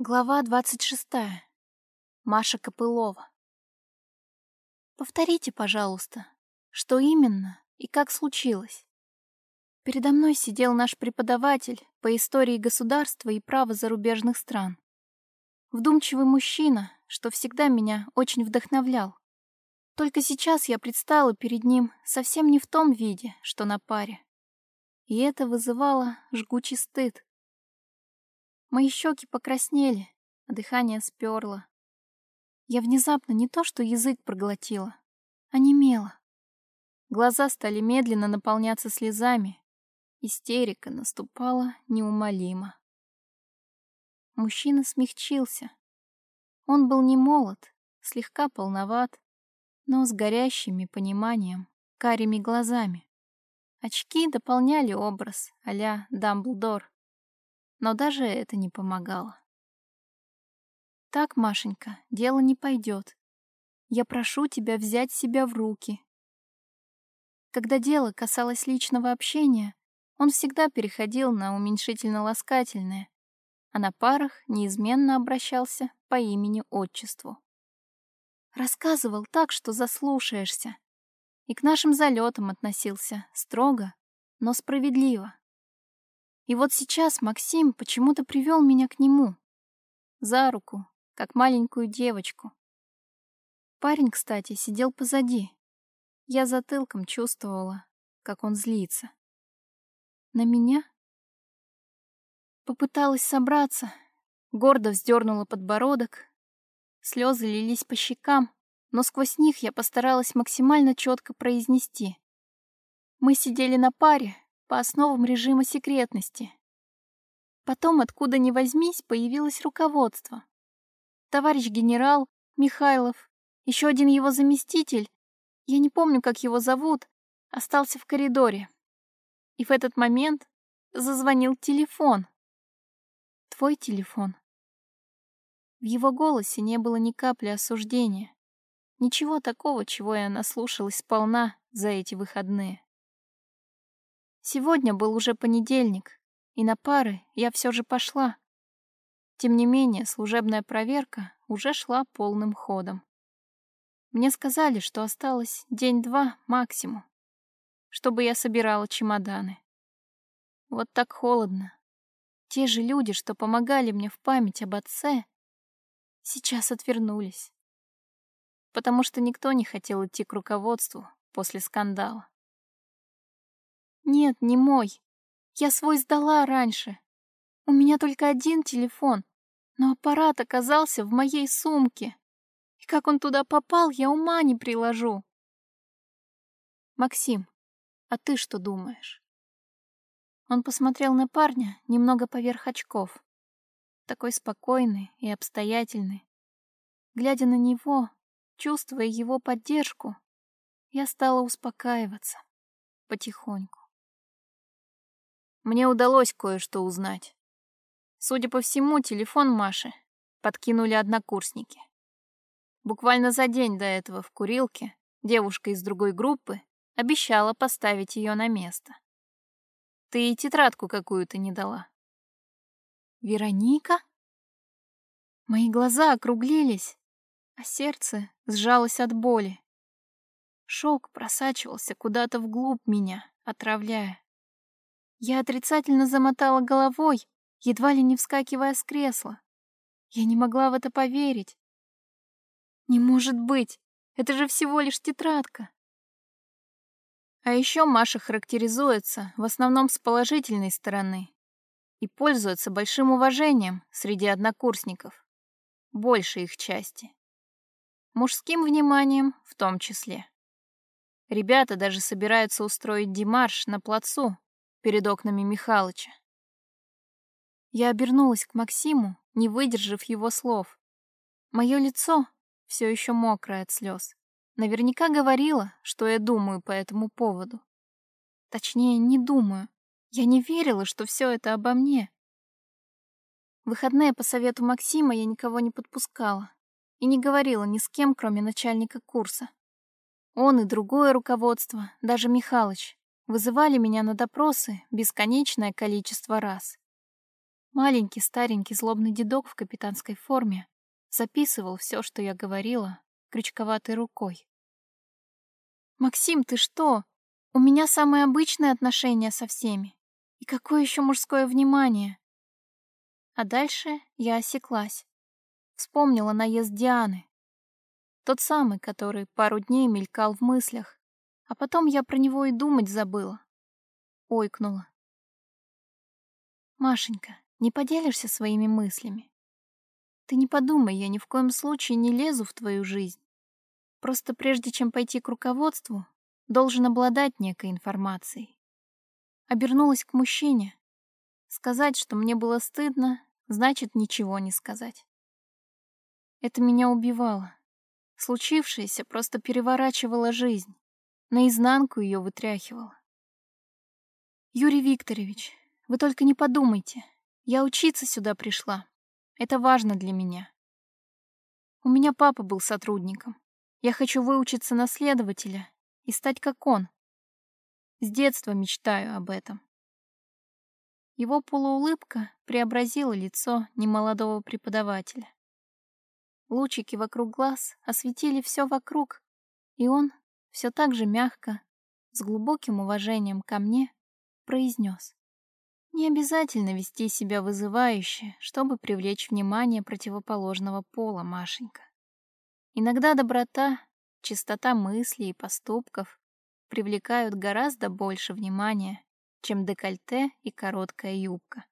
Глава двадцать шестая. Маша Копылова. Повторите, пожалуйста, что именно и как случилось. Передо мной сидел наш преподаватель по истории государства и права зарубежных стран. Вдумчивый мужчина, что всегда меня очень вдохновлял. Только сейчас я предстала перед ним совсем не в том виде, что на паре. И это вызывало жгучий стыд. Мои щеки покраснели, а дыхание сперло. Я внезапно не то что язык проглотила, а немела. Глаза стали медленно наполняться слезами. Истерика наступала неумолимо. Мужчина смягчился. Он был не молод, слегка полноват, но с горящими пониманием, карими глазами. Очки дополняли образ а-ля Дамблдор. Но даже это не помогало. Так, Машенька, дело не пойдет. Я прошу тебя взять себя в руки. Когда дело касалось личного общения, он всегда переходил на уменьшительно-ласкательное, а на парах неизменно обращался по имени-отчеству. Рассказывал так, что заслушаешься, и к нашим залетам относился строго, но справедливо. И вот сейчас Максим почему-то привел меня к нему. За руку, как маленькую девочку. Парень, кстати, сидел позади. Я затылком чувствовала, как он злится. На меня? Попыталась собраться, гордо вздернула подбородок. Слезы лились по щекам, но сквозь них я постаралась максимально четко произнести. Мы сидели на паре, по основам режима секретности. Потом, откуда ни возьмись, появилось руководство. Товарищ генерал, Михайлов, еще один его заместитель, я не помню, как его зовут, остался в коридоре. И в этот момент зазвонил телефон. Твой телефон. В его голосе не было ни капли осуждения. Ничего такого, чего я наслушалась сполна за эти выходные. Сегодня был уже понедельник, и на пары я все же пошла. Тем не менее, служебная проверка уже шла полным ходом. Мне сказали, что осталось день-два максимум, чтобы я собирала чемоданы. Вот так холодно. Те же люди, что помогали мне в память об отце, сейчас отвернулись. Потому что никто не хотел идти к руководству после скандала. Нет, не мой. Я свой сдала раньше. У меня только один телефон, но аппарат оказался в моей сумке. И как он туда попал, я ума не приложу. Максим, а ты что думаешь? Он посмотрел на парня немного поверх очков. Такой спокойный и обстоятельный. Глядя на него, чувствуя его поддержку, я стала успокаиваться потихоньку. Мне удалось кое-что узнать. Судя по всему, телефон Маши подкинули однокурсники. Буквально за день до этого в курилке девушка из другой группы обещала поставить ее на место. Ты и тетрадку какую-то не дала. Вероника? Мои глаза округлились, а сердце сжалось от боли. Шок просачивался куда-то вглубь меня, отравляя. Я отрицательно замотала головой, едва ли не вскакивая с кресла. Я не могла в это поверить. Не может быть, это же всего лишь тетрадка. А еще Маша характеризуется в основном с положительной стороны и пользуется большим уважением среди однокурсников, большей их части. Мужским вниманием в том числе. Ребята даже собираются устроить демарш на плацу перед окнами Михалыча. Я обернулась к Максиму, не выдержав его слов. Мое лицо, все еще мокрое от слез, наверняка говорило, что я думаю по этому поводу. Точнее, не думаю. Я не верила, что все это обо мне. В выходные по совету Максима я никого не подпускала и не говорила ни с кем, кроме начальника курса. Он и другое руководство, даже Михалыч, вызывали меня на допросы бесконечное количество раз. Маленький старенький злобный дедок в капитанской форме записывал все, что я говорила, крючковатой рукой. «Максим, ты что? У меня самые обычные отношения со всеми. И какое еще мужское внимание?» А дальше я осеклась. Вспомнила наезд Дианы. Тот самый, который пару дней мелькал в мыслях, а потом я про него и думать забыла. Ойкнула. «Машенька, не поделишься своими мыслями? Ты не подумай, я ни в коем случае не лезу в твою жизнь. Просто прежде чем пойти к руководству, должен обладать некой информацией. Обернулась к мужчине. Сказать, что мне было стыдно, значит ничего не сказать. Это меня убивало. Случившееся просто переворачивало жизнь, наизнанку ее вытряхивало. Юрий Викторович, вы только не подумайте. Я учиться сюда пришла. Это важно для меня. У меня папа был сотрудником. Я хочу выучиться на следователя и стать как он. С детства мечтаю об этом. Его полуулыбка преобразила лицо немолодого преподавателя. Лучики вокруг глаз осветили все вокруг, и он все так же мягко, с глубоким уважением ко мне, произнес. Не обязательно вести себя вызывающе, чтобы привлечь внимание противоположного пола, Машенька. Иногда доброта, чистота мыслей и поступков привлекают гораздо больше внимания, чем декольте и короткая юбка.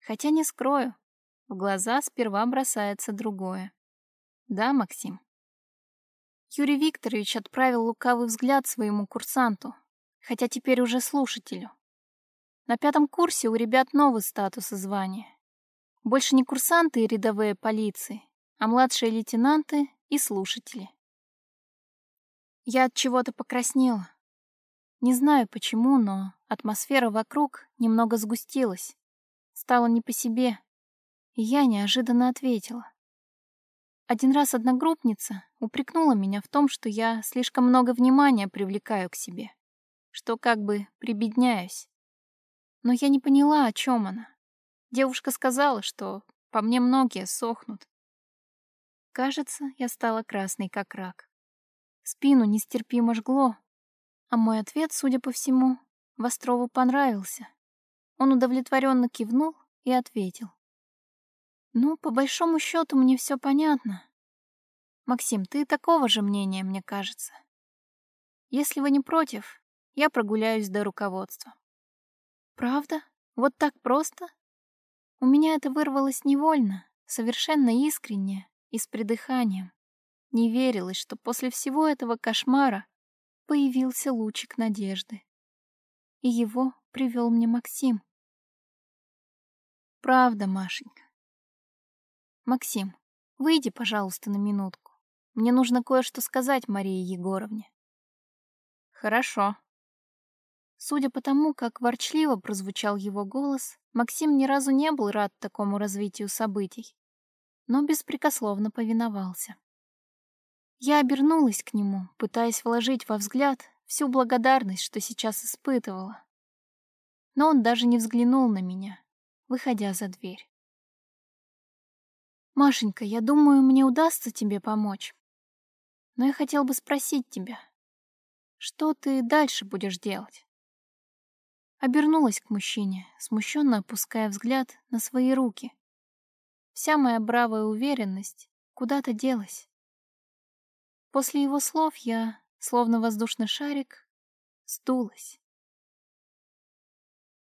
Хотя не скрою, в глаза сперва бросается другое. Да, Максим? Юрий Викторович отправил лукавый взгляд своему курсанту, хотя теперь уже слушателю. На пятом курсе у ребят новый статус и звание. Больше не курсанты и рядовые полиции, а младшие лейтенанты и слушатели. Я от чего-то покраснела. Не знаю почему, но атмосфера вокруг немного сгустилась. Стало не по себе, и я неожиданно ответила. Один раз одногруппница упрекнула меня в том, что я слишком много внимания привлекаю к себе, что как бы прибедняюсь. Но я не поняла, о чем она. Девушка сказала, что по мне многие сохнут. Кажется, я стала красной, как рак. Спину нестерпимо жгло, а мой ответ, судя по всему, Вострову понравился. Он удовлетворенно кивнул и ответил. Ну, по большому счету, мне все понятно. Максим, ты такого же мнения, мне кажется. Если вы не против, я прогуляюсь до руководства. Правда? Вот так просто? У меня это вырвалось невольно, совершенно искренне и с придыханием. Не верилось, что после всего этого кошмара появился лучик надежды. И его привел мне Максим. Правда, Машенька. Максим, выйди, пожалуйста, на минутку. Мне нужно кое-что сказать Марии Егоровне. Хорошо. Судя по тому, как ворчливо прозвучал его голос, Максим ни разу не был рад такому развитию событий, но беспрекословно повиновался. Я обернулась к нему, пытаясь вложить во взгляд всю благодарность, что сейчас испытывала. Но он даже не взглянул на меня, выходя за дверь. Машенька, я думаю, мне удастся тебе помочь. Но я хотел бы спросить тебя, что ты дальше будешь делать? Обернулась к мужчине, смущенно опуская взгляд на свои руки. Вся моя бравая уверенность куда-то делась. После его слов я, словно воздушный шарик, сдулась.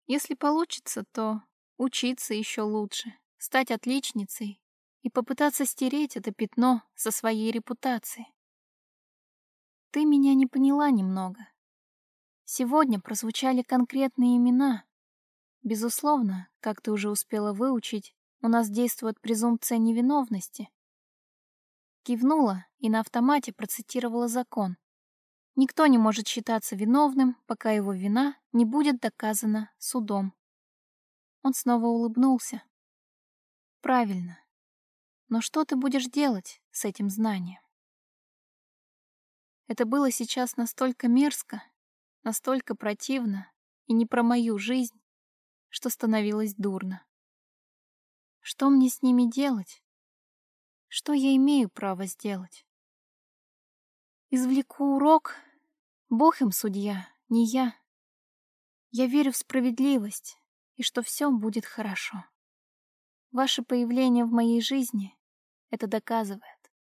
Если получится, то учиться еще лучше, стать отличницей и попытаться стереть это пятно со своей репутации. Ты меня не поняла немного. Сегодня прозвучали конкретные имена. Безусловно, как ты уже успела выучить, у нас действует презумпция невиновности. Кивнула и на автомате процитировала закон. Никто не может считаться виновным, пока его вина не будет доказана судом. Он снова улыбнулся. Правильно. Но что ты будешь делать с этим знанием? Это было сейчас настолько мерзко, настолько противно и не про мою жизнь, что становилось дурно. Что мне с ними делать? Что я имею право сделать? Извлеку урок. Бог им судья, не я. Я верю в справедливость и что все будет хорошо. Ваше появление в моей жизни это доказывает.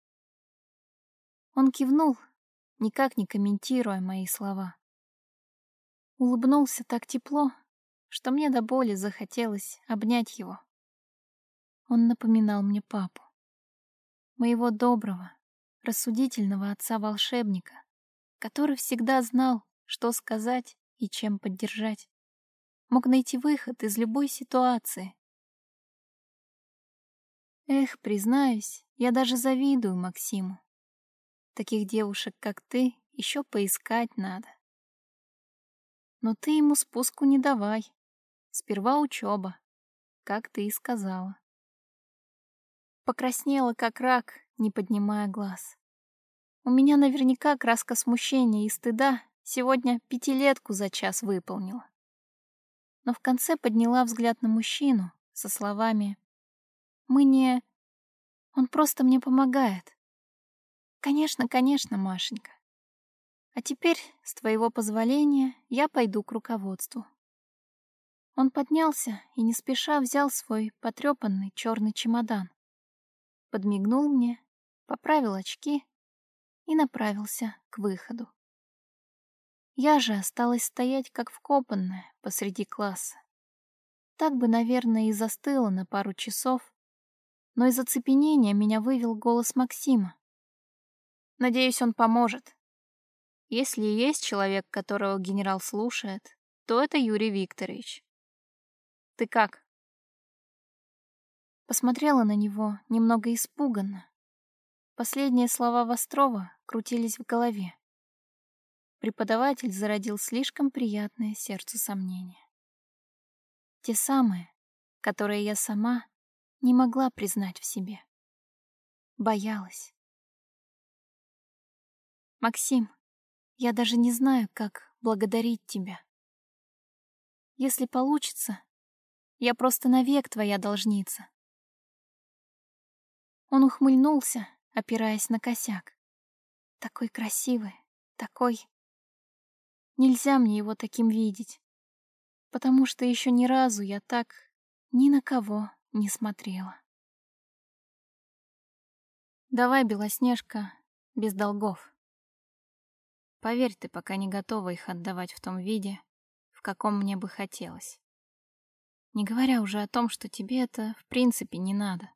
Он кивнул, никак не комментируя мои слова. Улыбнулся так тепло, что мне до боли захотелось обнять его. Он напоминал мне папу, моего доброго, рассудительного отца-волшебника, который всегда знал, что сказать и чем поддержать. Мог найти выход из любой ситуации. Эх, признаюсь, я даже завидую Максиму. Таких девушек, как ты, еще поискать надо. Но ты ему спуску не давай. Сперва учеба, как ты и сказала. Покраснела, как рак, не поднимая глаз. У меня наверняка краска смущения и стыда сегодня пятилетку за час выполнила. Но в конце подняла взгляд на мужчину со словами «Мы не... Он просто мне помогает». «Конечно, конечно, Машенька. А теперь, с твоего позволения, я пойду к руководству». Он поднялся и не спеша взял свой потрепанный черный чемодан. Подмигнул мне, поправил очки и направился к выходу. Я же осталась стоять как вкопанная посреди класса. Так бы, наверное, и застыла на пару часов, но из оцепенения меня вывел голос Максима. Надеюсь, он поможет. Если есть человек, которого генерал слушает, то это Юрий Викторович. Ты как? Посмотрела на него немного испуганно. Последние слова Вострова крутились в голове. Преподаватель зародил слишком приятное сердцу сомнения. Те самые, которые я сама не могла признать в себе. Боялась. Максим, я даже не знаю, как благодарить тебя. Если получится, я просто навек твоя должница. Он ухмыльнулся, опираясь на косяк. Такой красивый, такой... Нельзя мне его таким видеть, потому что еще ни разу я так ни на кого не смотрела. Давай, Белоснежка, без долгов. Поверь, ты пока не готова их отдавать в том виде, в каком мне бы хотелось. Не говоря уже о том, что тебе это в принципе не надо.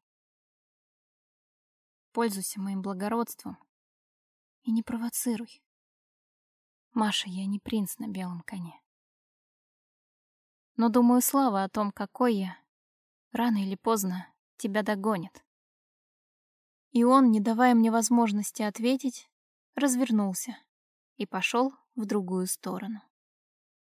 Пользуйся моим благородством и не провоцируй. Маша, я не принц на белом коне. Но думаю, слава о том, какой я, рано или поздно тебя догонит. И он, не давая мне возможности ответить, развернулся и пошел в другую сторону.